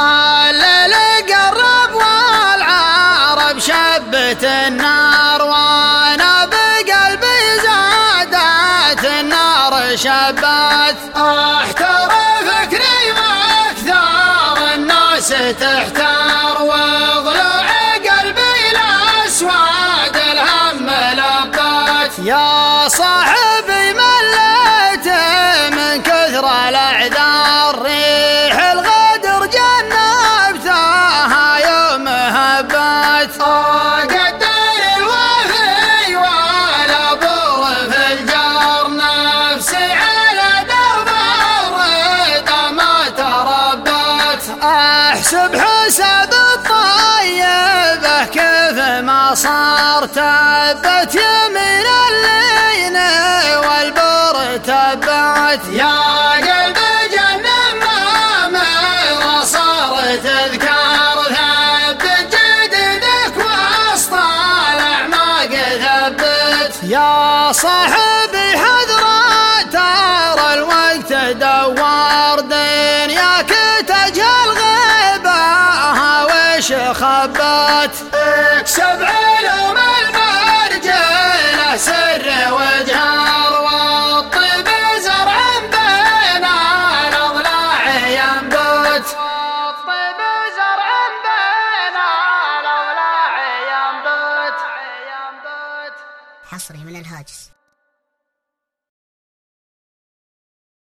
الليل قرب والعرب شبت النار وأنا بقلبي زادت النار شبت احتر فكري وأكثر الناس تحتار وضلوع قلبي الاسود الهم لبت. يا صاحبي مليت من كثر الأعذار. ريح الغدر جنبتها يوم هبت. الوفي ولا بور في الجار. نفسي على درب الرضا ما تربت. أحسب حساب الطيبة كيف ما صار. تبت يمين والبور يا قلب جنن ما ثبت وسط الأعماق ثبت. يا صاحبي حذرة ترى الوقت دوار دنياك تجهل غيبها وش خبت؟ اكسب علوم حصري من الهاجس.